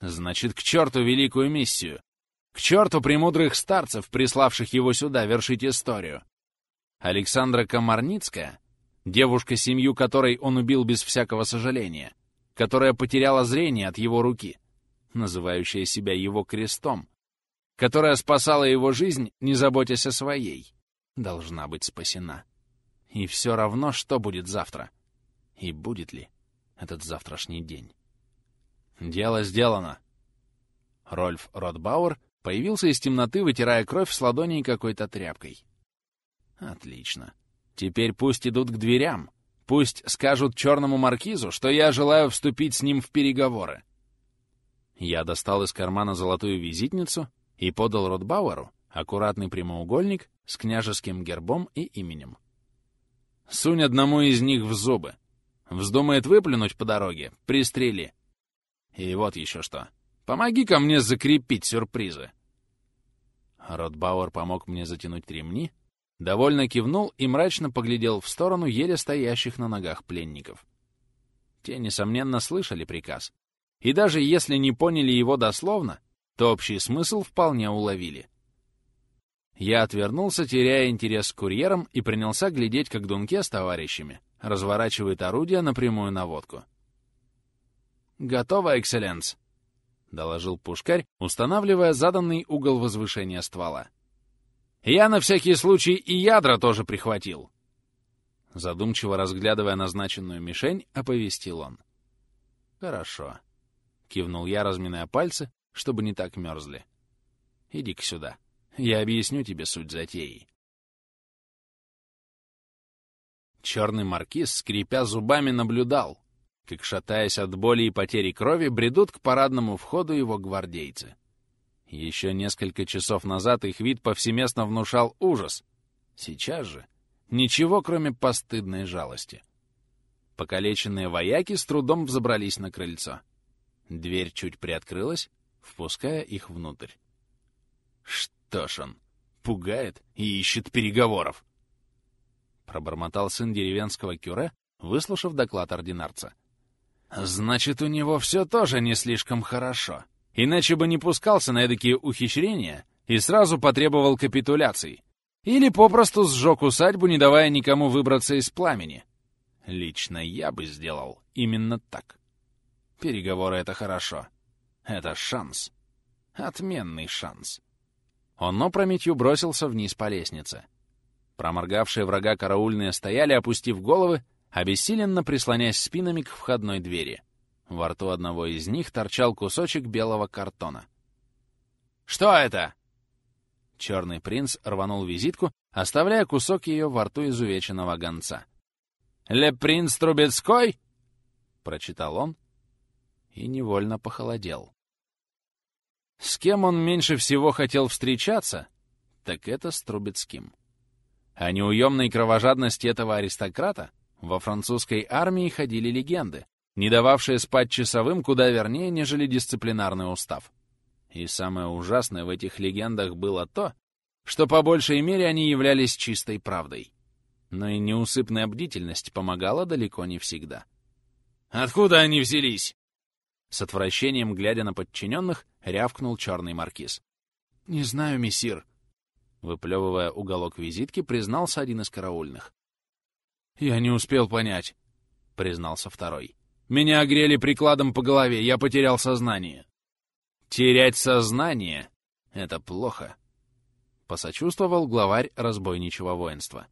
Значит, к черту великую миссию. К черту премудрых старцев, приславших его сюда вершить историю. Александра Комарницкая, девушка, семью которой он убил без всякого сожаления, которая потеряла зрение от его руки, называющая себя его крестом, которая спасала его жизнь, не заботясь о своей, должна быть спасена. И все равно, что будет завтра. И будет ли этот завтрашний день. Дело сделано. Рольф Ротбауэр появился из темноты, вытирая кровь с ладоней какой-то тряпкой. Отлично. Теперь пусть идут к дверям. Пусть скажут черному маркизу, что я желаю вступить с ним в переговоры. Я достал из кармана золотую визитницу и подал Ротбауэру аккуратный прямоугольник с княжеским гербом и именем. «Сунь одному из них в зубы. Вздумает выплюнуть по дороге — пристрели. И вот еще что. помоги ко мне закрепить сюрпризы». Ротбауэр помог мне затянуть ремни, довольно кивнул и мрачно поглядел в сторону еле стоящих на ногах пленников. Те, несомненно, слышали приказ. И даже если не поняли его дословно, то общий смысл вполне уловили. Я отвернулся, теряя интерес к курьерам, и принялся глядеть, как Дунке с товарищами разворачивает орудие на прямую наводку. «Готово, экселленс!» — доложил пушкарь, устанавливая заданный угол возвышения ствола. «Я на всякий случай и ядра тоже прихватил!» Задумчиво разглядывая назначенную мишень, оповестил он. «Хорошо», — кивнул я, разминая пальцы, чтобы не так мерзли. Иди-ка сюда. Я объясню тебе суть затеи. Черный маркиз, скрипя зубами, наблюдал, как, шатаясь от боли и потери крови, бредут к парадному входу его гвардейцы. Еще несколько часов назад их вид повсеместно внушал ужас. Сейчас же ничего, кроме постыдной жалости. Покалеченные вояки с трудом взобрались на крыльцо. Дверь чуть приоткрылась, впуская их внутрь. Что ж он, пугает и ищет переговоров? Пробормотал сын деревенского кюре, выслушав доклад ординарца. Значит, у него все тоже не слишком хорошо. Иначе бы не пускался на эдакие ухищрения и сразу потребовал капитуляции. Или попросту сжег усадьбу, не давая никому выбраться из пламени. Лично я бы сделал именно так. Переговоры — это хорошо. Это шанс. Отменный шанс. Он опрометью бросился вниз по лестнице. Проморгавшие врага караульные стояли, опустив головы, обессиленно прислонясь спинами к входной двери. Во рту одного из них торчал кусочек белого картона. «Что это?» Черный принц рванул визитку, оставляя кусок ее во рту изувеченного гонца. «Ле принц Трубецкой?» — прочитал он и невольно похолодел. С кем он меньше всего хотел встречаться, так это с Трубецким. О неуемной кровожадности этого аристократа во французской армии ходили легенды, не дававшие спать часовым куда вернее, нежели дисциплинарный устав. И самое ужасное в этих легендах было то, что по большей мере они являлись чистой правдой. Но и неусыпная бдительность помогала далеко не всегда. «Откуда они взялись?» С отвращением, глядя на подчиненных, рявкнул черный маркиз. «Не знаю, мессир», — выплевывая уголок визитки, признался один из караульных. «Я не успел понять», — признался второй. «Меня огрели прикладом по голове, я потерял сознание». «Терять сознание — это плохо», — посочувствовал главарь разбойничего воинства.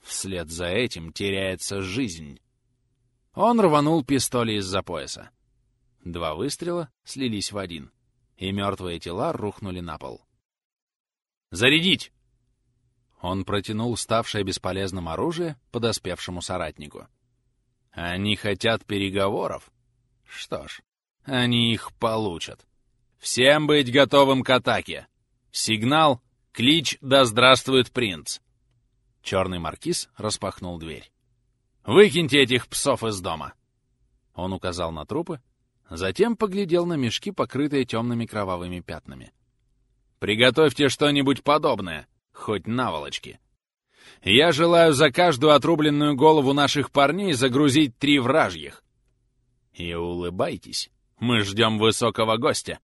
«Вслед за этим теряется жизнь». Он рванул пистоли из-за пояса. Два выстрела слились в один, и мертвые тела рухнули на пол. «Зарядить!» Он протянул ставшее бесполезным оружие подоспевшему соратнику. «Они хотят переговоров? Что ж, они их получат. Всем быть готовым к атаке! Сигнал, клич «Да здравствует принц!» Черный маркиз распахнул дверь. «Выкиньте этих псов из дома!» Он указал на трупы, затем поглядел на мешки, покрытые темными кровавыми пятнами. «Приготовьте что-нибудь подобное!» хоть наволочки. Я желаю за каждую отрубленную голову наших парней загрузить три вражьих. И улыбайтесь, мы ждем высокого гостя.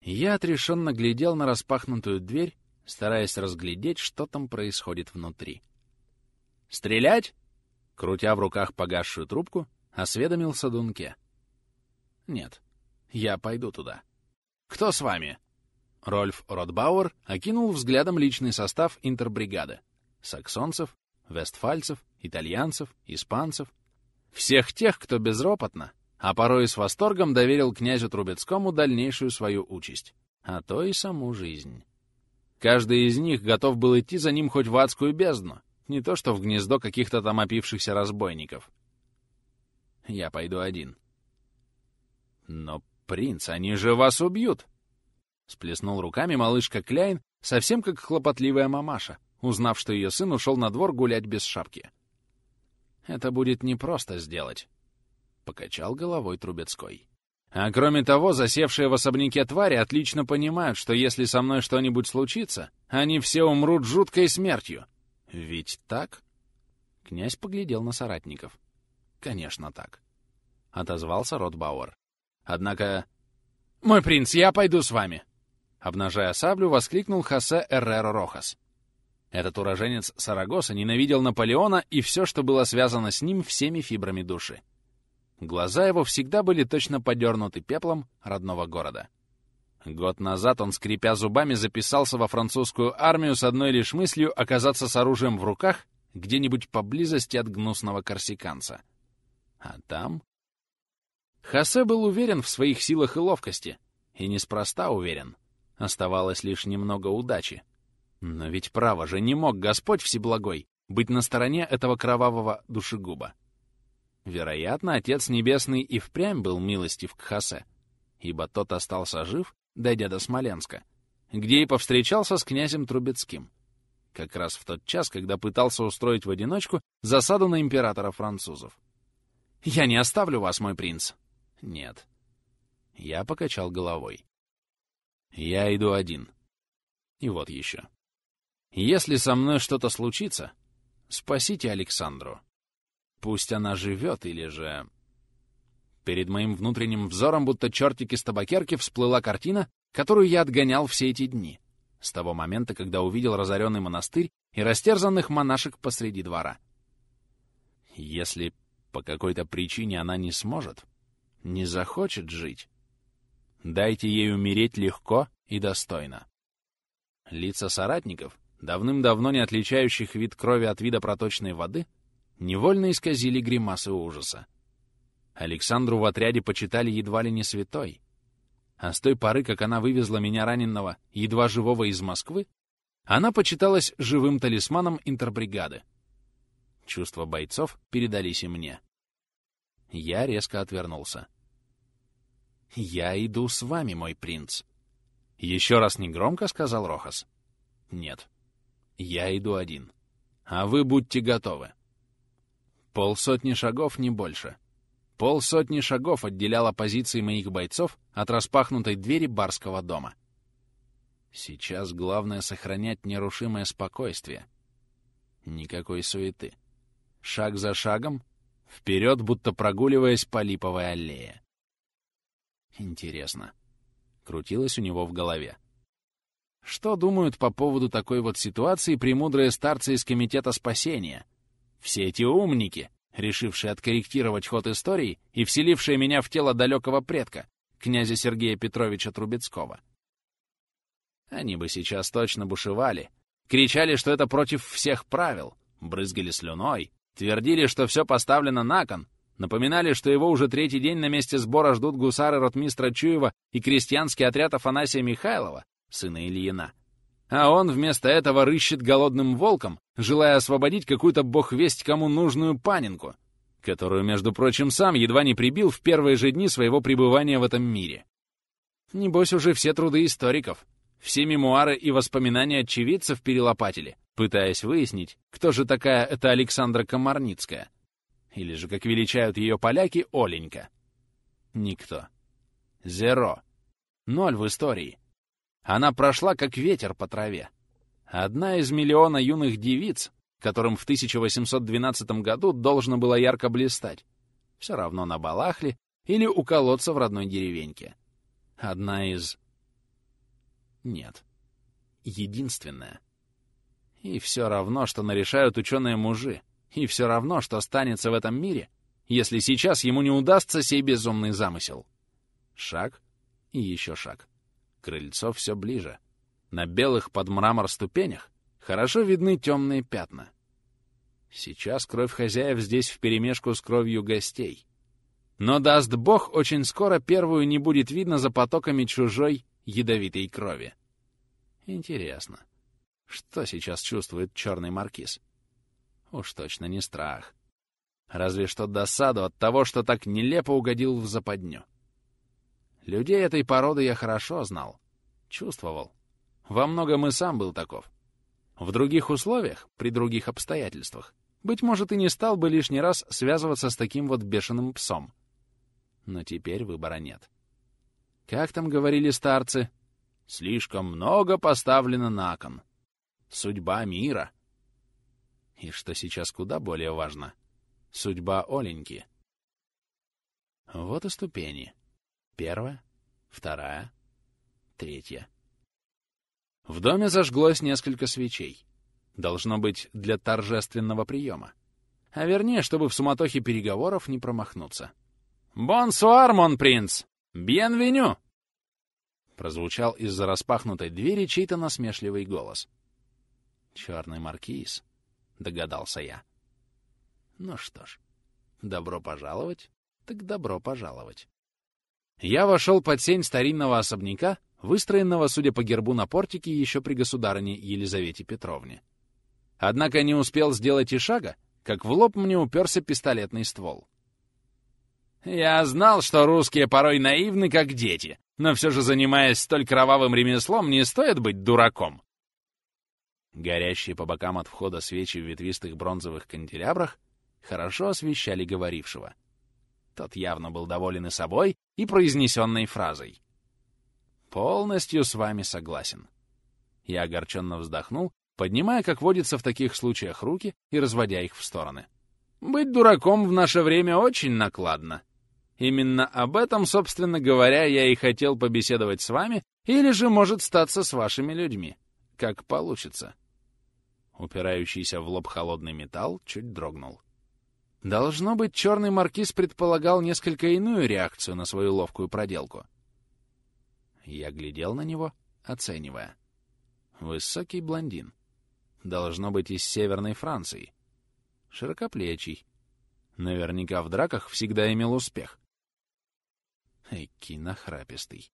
Я отрешенно глядел на распахнутую дверь, стараясь разглядеть, что там происходит внутри. «Стрелять?» — крутя в руках погасшую трубку, осведомился Дунке. «Нет, я пойду туда. Кто с вами?» Рольф Ротбауэр окинул взглядом личный состав интербригады. Саксонцев, вестфальцев, итальянцев, испанцев. Всех тех, кто безропотно, а порой и с восторгом доверил князю Трубецкому дальнейшую свою участь, а то и саму жизнь. Каждый из них готов был идти за ним хоть в адскую бездну, не то что в гнездо каких-то там опившихся разбойников. Я пойду один. Но, принц, они же вас убьют! Сплеснул руками малышка Кляйн, совсем как хлопотливая мамаша, узнав, что ее сын ушел на двор гулять без шапки. «Это будет непросто сделать», — покачал головой Трубецкой. «А кроме того, засевшие в особняке твари отлично понимают, что если со мной что-нибудь случится, они все умрут жуткой смертью. Ведь так?» Князь поглядел на соратников. «Конечно так», — отозвался Ротбауэр. «Однако...» «Мой принц, я пойду с вами», Обнажая саблю, воскликнул Хосе Эрреро Рохас. Этот уроженец Сарагоса ненавидел Наполеона и все, что было связано с ним всеми фибрами души. Глаза его всегда были точно подернуты пеплом родного города. Год назад он, скрипя зубами, записался во французскую армию с одной лишь мыслью оказаться с оружием в руках где-нибудь поблизости от гнусного корсиканца. А там... Хосе был уверен в своих силах и ловкости, и неспроста уверен — Оставалось лишь немного удачи. Но ведь право же не мог Господь Всеблагой быть на стороне этого кровавого душегуба. Вероятно, Отец Небесный и впрямь был милостив к Хосе, ибо тот остался жив, дойдя до Смоленска, где и повстречался с князем Трубецким, как раз в тот час, когда пытался устроить в одиночку засаду на императора французов. «Я не оставлю вас, мой принц!» «Нет». Я покачал головой. «Я иду один. И вот еще. Если со мной что-то случится, спасите Александру. Пусть она живет или же...» Перед моим внутренним взором, будто чертик из табакерки, всплыла картина, которую я отгонял все эти дни, с того момента, когда увидел разоренный монастырь и растерзанных монашек посреди двора. Если по какой-то причине она не сможет, не захочет жить, дайте ей умереть легко и достойно. Лица соратников, давным-давно не отличающих вид крови от вида проточной воды, невольно исказили гримасы ужаса. Александру в отряде почитали едва ли не святой. А с той поры, как она вывезла меня раненного, едва живого из Москвы, она почиталась живым талисманом интербригады. Чувства бойцов передались и мне. Я резко отвернулся. «Я иду с вами, мой принц». «Еще раз негромко», — сказал Рохас. «Нет. Я иду один. А вы будьте готовы». Полсотни шагов, не больше. Полсотни шагов отделяло позиции моих бойцов от распахнутой двери барского дома. Сейчас главное сохранять нерушимое спокойствие. Никакой суеты. Шаг за шагом, вперед, будто прогуливаясь по липовой аллее. Интересно. Крутилось у него в голове. Что думают по поводу такой вот ситуации премудрые старцы из Комитета спасения? Все эти умники, решившие откорректировать ход истории и вселившие меня в тело далекого предка, князя Сергея Петровича Трубецкого. Они бы сейчас точно бушевали, кричали, что это против всех правил, брызгали слюной, твердили, что все поставлено на кон, напоминали, что его уже третий день на месте сбора ждут гусары ротмистра Чуева и крестьянский отряд Афанасия Михайлова, сына Ильина. А он вместо этого рыщет голодным волком, желая освободить какую-то бог весть кому нужную панинку, которую, между прочим, сам едва не прибил в первые же дни своего пребывания в этом мире. Небось, уже все труды историков, все мемуары и воспоминания очевидцев перелопатили, пытаясь выяснить, кто же такая эта Александра Комарницкая. Или же, как величают ее поляки, Оленька. Никто. Зеро. Ноль в истории. Она прошла, как ветер по траве. Одна из миллиона юных девиц, которым в 1812 году должно было ярко блистать. Все равно на Балахле или у колодца в родной деревеньке. Одна из... Нет. Единственная. И все равно, что нарешают ученые-мужи. И все равно, что останется в этом мире, если сейчас ему не удастся сей безумный замысел. Шаг и еще шаг. Крыльцо все ближе. На белых под мрамор ступенях хорошо видны темные пятна. Сейчас кровь хозяев здесь вперемешку с кровью гостей. Но, даст бог, очень скоро первую не будет видно за потоками чужой ядовитой крови. Интересно, что сейчас чувствует черный маркиз? Уж точно не страх. Разве что досаду от того, что так нелепо угодил в западню. Людей этой породы я хорошо знал, чувствовал. Во многом и сам был таков. В других условиях, при других обстоятельствах, быть может, и не стал бы лишний раз связываться с таким вот бешеным псом. Но теперь выбора нет. Как там говорили старцы? Слишком много поставлено на кон. Судьба мира. И что сейчас куда более важно — судьба Оленьки. Вот и ступени. Первая, вторая, третья. В доме зажглось несколько свечей. Должно быть, для торжественного приема. А вернее, чтобы в суматохе переговоров не промахнуться. «Бонсуар, мон принц! Бьенвеню!» Прозвучал из-за распахнутой двери чей-то насмешливый голос. «Черный маркиз», — догадался я. «Ну что ж, добро пожаловать, так добро пожаловать». Я вошел под сень старинного особняка, выстроенного, судя по гербу на портике, еще при государыне Елизавете Петровне. Однако не успел сделать и шага, как в лоб мне уперся пистолетный ствол. Я знал, что русские порой наивны, как дети, но все же, занимаясь столь кровавым ремеслом, не стоит быть дураком. Горящие по бокам от входа свечи в ветвистых бронзовых канделябрах хорошо освещали говорившего. Тот явно был доволен и собой, и произнесенной фразой. «Полностью с вами согласен». Я огорченно вздохнул, поднимая, как водится в таких случаях, руки и разводя их в стороны. «Быть дураком в наше время очень накладно. Именно об этом, собственно говоря, я и хотел побеседовать с вами, или же, может, статься с вашими людьми. Как получится». Упирающийся в лоб холодный металл чуть дрогнул. Должно быть, черный маркиз предполагал несколько иную реакцию на свою ловкую проделку. Я глядел на него, оценивая. Высокий блондин. Должно быть из Северной Франции. Широкоплечий. Наверняка в драках всегда имел успех. Эки нахрапистый.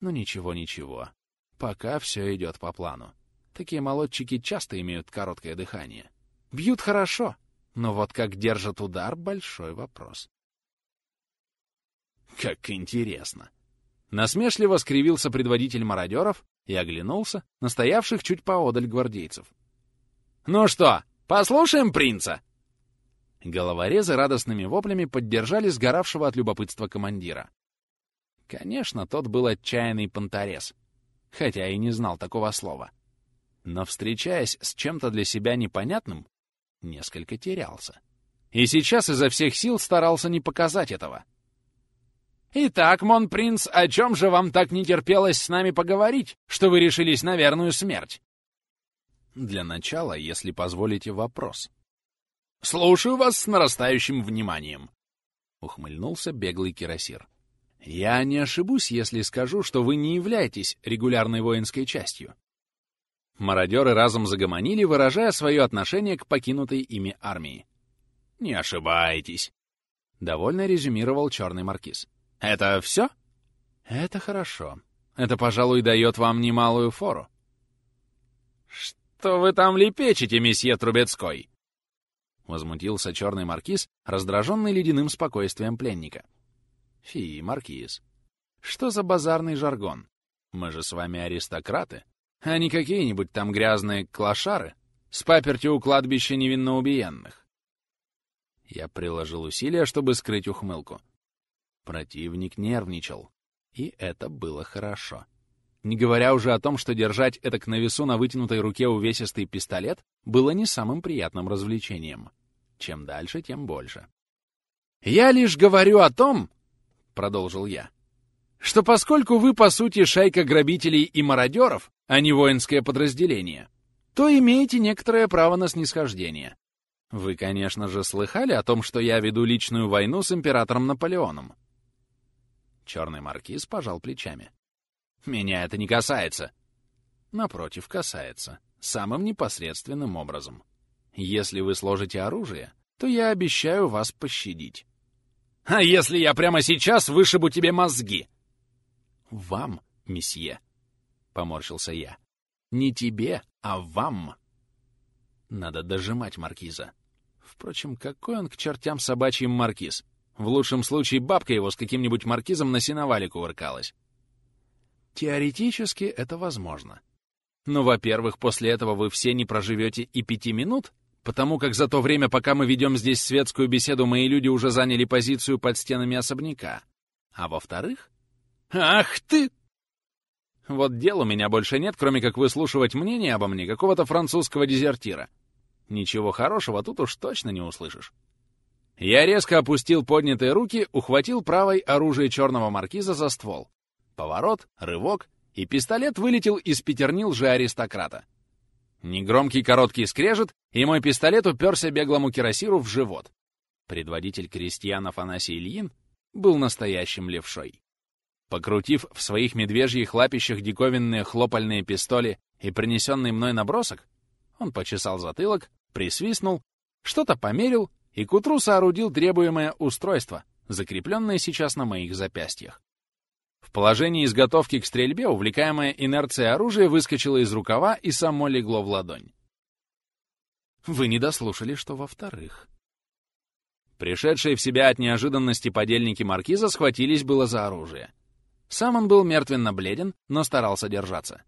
Ну ничего-ничего. Пока все идет по плану. Такие молодчики часто имеют короткое дыхание. Бьют хорошо, но вот как держат удар — большой вопрос. Как интересно. Насмешливо скривился предводитель мародеров и оглянулся на стоявших чуть поодаль гвардейцев. «Ну что, послушаем принца?» Головорезы радостными воплями поддержали сгоравшего от любопытства командира. Конечно, тот был отчаянный понторез, хотя и не знал такого слова. Но, встречаясь с чем-то для себя непонятным, несколько терялся. И сейчас изо всех сил старался не показать этого. «Итак, мон принц, о чем же вам так не терпелось с нами поговорить, что вы решились на верную смерть?» Для начала, если позволите, вопрос. «Слушаю вас с нарастающим вниманием», — ухмыльнулся беглый кирасир. «Я не ошибусь, если скажу, что вы не являетесь регулярной воинской частью». Мародеры разом загомонили, выражая свое отношение к покинутой ими армии. «Не ошибаетесь», — довольно резюмировал черный маркиз. «Это все?» «Это хорошо. Это, пожалуй, дает вам немалую фору». «Что вы там лепечете, месье Трубецкой?» Возмутился черный маркиз, раздраженный ледяным спокойствием пленника. «Фи, маркиз, что за базарный жаргон? Мы же с вами аристократы, а не какие-нибудь там грязные клошары с папертью у кладбища невинно убиенных. Я приложил усилия, чтобы скрыть ухмылку. Противник нервничал, и это было хорошо. Не говоря уже о том, что держать этак на весу на вытянутой руке увесистый пистолет было не самым приятным развлечением. Чем дальше, тем больше. «Я лишь говорю о том, — продолжил я, — что поскольку вы, по сути, шайка грабителей и мародеров, а не воинское подразделение, то имеете некоторое право на снисхождение. Вы, конечно же, слыхали о том, что я веду личную войну с императором Наполеоном. Черный маркиз пожал плечами. Меня это не касается. Напротив, касается. Самым непосредственным образом. Если вы сложите оружие, то я обещаю вас пощадить. А если я прямо сейчас вышибу тебе мозги? Вам, месье, поморщился я. Не тебе, а вам. Надо дожимать маркиза. Впрочем, какой он к чертям собачьим маркиз? В лучшем случае бабка его с каким-нибудь маркизом на сеновале кувыркалась. Теоретически это возможно. Но, во-первых, после этого вы все не проживете и пяти минут, потому как за то время, пока мы ведем здесь светскую беседу, мои люди уже заняли позицию под стенами особняка. А во-вторых... Ах ты! Вот дел у меня больше нет, кроме как выслушивать мнение обо мне какого-то французского дезертира. Ничего хорошего тут уж точно не услышишь. Я резко опустил поднятые руки, ухватил правой оружие черного маркиза за ствол. Поворот, рывок, и пистолет вылетел из пятернил же аристократа. Негромкий короткий скрежет, и мой пистолет уперся беглому кирасиру в живот. Предводитель крестьян Афанасий Ильин был настоящим левшой. Покрутив в своих медвежьих лапищах диковинные хлопальные пистоли и принесенный мной набросок, он почесал затылок, присвистнул, что-то померил и к утру соорудил требуемое устройство, закрепленное сейчас на моих запястьях. В положении изготовки к стрельбе увлекаемая инерция оружия выскочила из рукава и само легло в ладонь. Вы не дослушали, что во-вторых. Пришедшие в себя от неожиданности подельники маркиза схватились было за оружие. Сам он был мертвенно бледен, но старался держаться.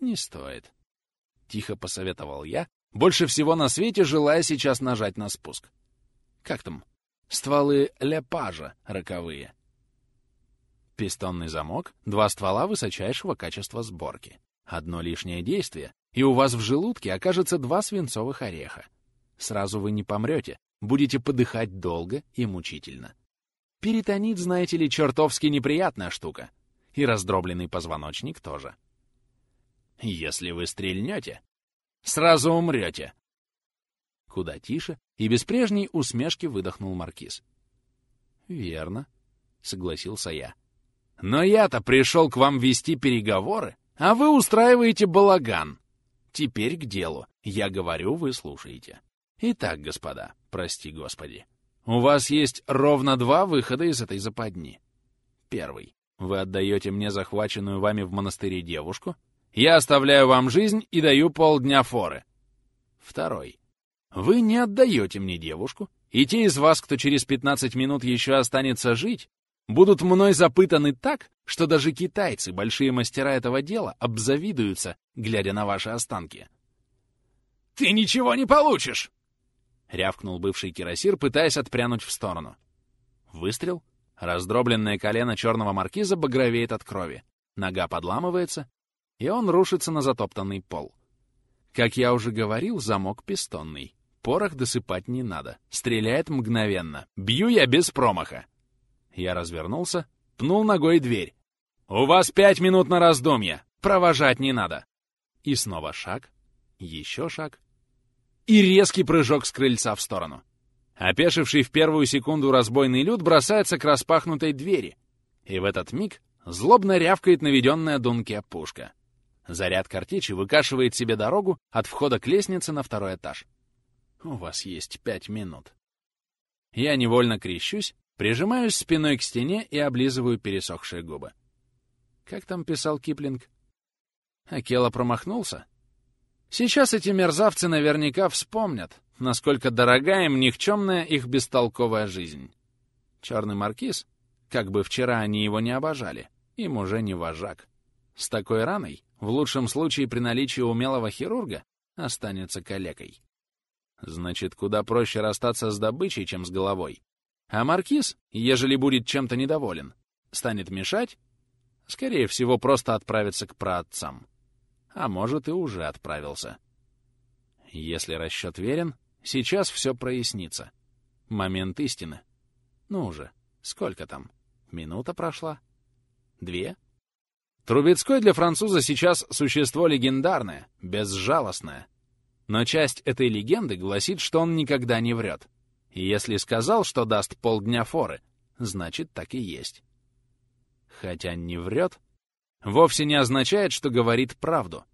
«Не стоит», — тихо посоветовал я, больше всего на свете желая сейчас нажать на спуск. «Как там? Стволы лепажа роковые». Пистонный замок, два ствола высочайшего качества сборки. Одно лишнее действие, и у вас в желудке окажется два свинцовых ореха. Сразу вы не помрете, будете подыхать долго и мучительно. Перитонит, знаете ли, чертовски неприятная штука. И раздробленный позвоночник тоже. Если вы стрельнете, сразу умрете. Куда тише и без прежней усмешки выдохнул Маркиз. «Верно», — согласился я. «Но я-то пришел к вам вести переговоры, а вы устраиваете балаган. Теперь к делу. Я говорю, вы слушаете. Итак, господа, прости господи, у вас есть ровно два выхода из этой западни. Первый. Вы отдаете мне захваченную вами в монастыре девушку. Я оставляю вам жизнь и даю полдня форы. Второй. Вы не отдаете мне девушку, и те из вас, кто через 15 минут еще останется жить, будут мной запытаны так, что даже китайцы, большие мастера этого дела, обзавидуются, глядя на ваши останки. «Ты ничего не получишь!» — рявкнул бывший кирасир, пытаясь отпрянуть в сторону. Выстрел. Раздробленное колено черного маркиза багровеет от крови. Нога подламывается, и он рушится на затоптанный пол. Как я уже говорил, замок пистонный. Порох досыпать не надо. Стреляет мгновенно. Бью я без промаха. Я развернулся, пнул ногой дверь. «У вас пять минут на раздумье! Провожать не надо!» И снова шаг, еще шаг. И резкий прыжок с крыльца в сторону. Опешивший в первую секунду разбойный люд бросается к распахнутой двери. И в этот миг злобно рявкает наведенная Дунке пушка. Заряд картечи выкашивает себе дорогу от входа к лестнице на второй этаж. У вас есть пять минут. Я невольно крещусь, Прижимаюсь спиной к стене и облизываю пересохшие губы. Как там писал Киплинг? Акела промахнулся? Сейчас эти мерзавцы наверняка вспомнят, насколько дорога им никчемная их бестолковая жизнь. Черный маркиз, как бы вчера они его не обожали, им уже не вожак. С такой раной, в лучшем случае при наличии умелого хирурга, останется калекой. Значит, куда проще расстаться с добычей, чем с головой. А маркиз, ежели будет чем-то недоволен, станет мешать, скорее всего, просто отправится к праотцам. А может, и уже отправился. Если расчет верен, сейчас все прояснится. Момент истины. Ну уже, сколько там? Минута прошла? Две? Трубецкой для француза сейчас существо легендарное, безжалостное. Но часть этой легенды гласит, что он никогда не врет. Если сказал, что даст полдня форы, значит, так и есть. Хотя не врет, вовсе не означает, что говорит правду.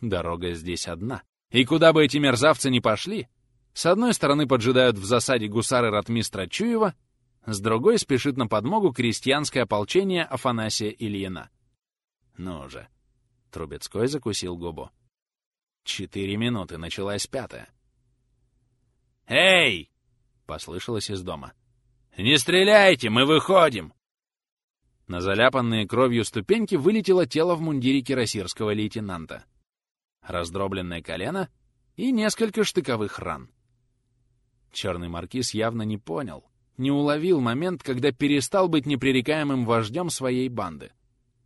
Дорога здесь одна. И куда бы эти мерзавцы ни пошли, с одной стороны поджидают в засаде гусары ратмистра Чуева, с другой спешит на подмогу крестьянское ополчение Афанасия Ильина. Ну же. Трубецкой закусил губу. Четыре минуты, началась пятая. «Эй!» послышалось из дома. «Не стреляйте, мы выходим!» На заляпанные кровью ступеньки вылетело тело в мундире кирасирского лейтенанта. Раздробленное колено и несколько штыковых ран. Черный маркиз явно не понял, не уловил момент, когда перестал быть непререкаемым вождем своей банды.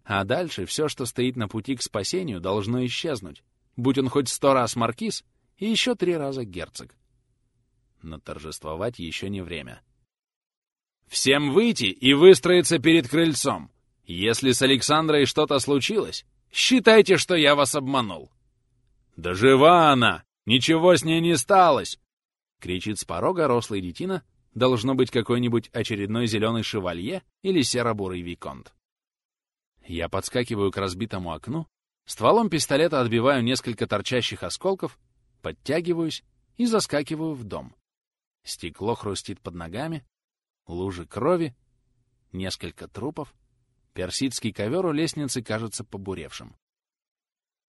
А дальше все, что стоит на пути к спасению, должно исчезнуть, будь он хоть сто раз маркиз и еще три раза герцог но торжествовать еще не время. «Всем выйти и выстроиться перед крыльцом! Если с Александрой что-то случилось, считайте, что я вас обманул!» «Да жива она! Ничего с ней не сталось!» Кричит с порога рослый детина, должно быть какой-нибудь очередной зеленый шевалье или серо-бурый виконт. Я подскакиваю к разбитому окну, стволом пистолета отбиваю несколько торчащих осколков, подтягиваюсь и заскакиваю в дом. Стекло хрустит под ногами, лужи крови, несколько трупов. Персидский ковер у лестницы кажется побуревшим.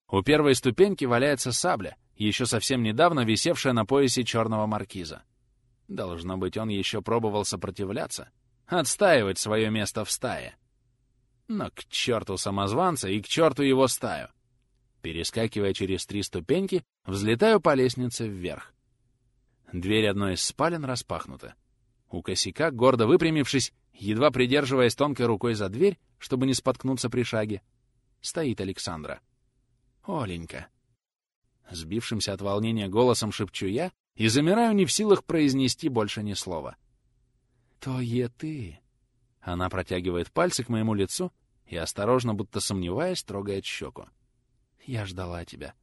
У первой ступеньки валяется сабля, еще совсем недавно висевшая на поясе черного маркиза. Должно быть, он еще пробовал сопротивляться, отстаивать свое место в стае. Но к черту самозванца и к черту его стаю. Перескакивая через три ступеньки, взлетаю по лестнице вверх. Дверь одной из спален распахнута. У косяка, гордо выпрямившись, едва придерживаясь тонкой рукой за дверь, чтобы не споткнуться при шаге, стоит Александра. «Оленька!» Сбившимся от волнения голосом шепчу я и замираю не в силах произнести больше ни слова. «То е ты!» Она протягивает пальцы к моему лицу и, осторожно, будто сомневаясь, трогает щеку. «Я ждала тебя».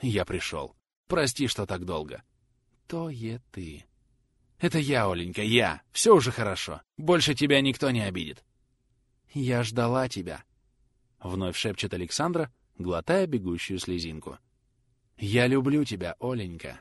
«Я пришел. Прости, что так долго». «То е ты!» «Это я, Оленька, я. Все уже хорошо. Больше тебя никто не обидит». «Я ждала тебя», — вновь шепчет Александра, глотая бегущую слезинку. «Я люблю тебя, Оленька».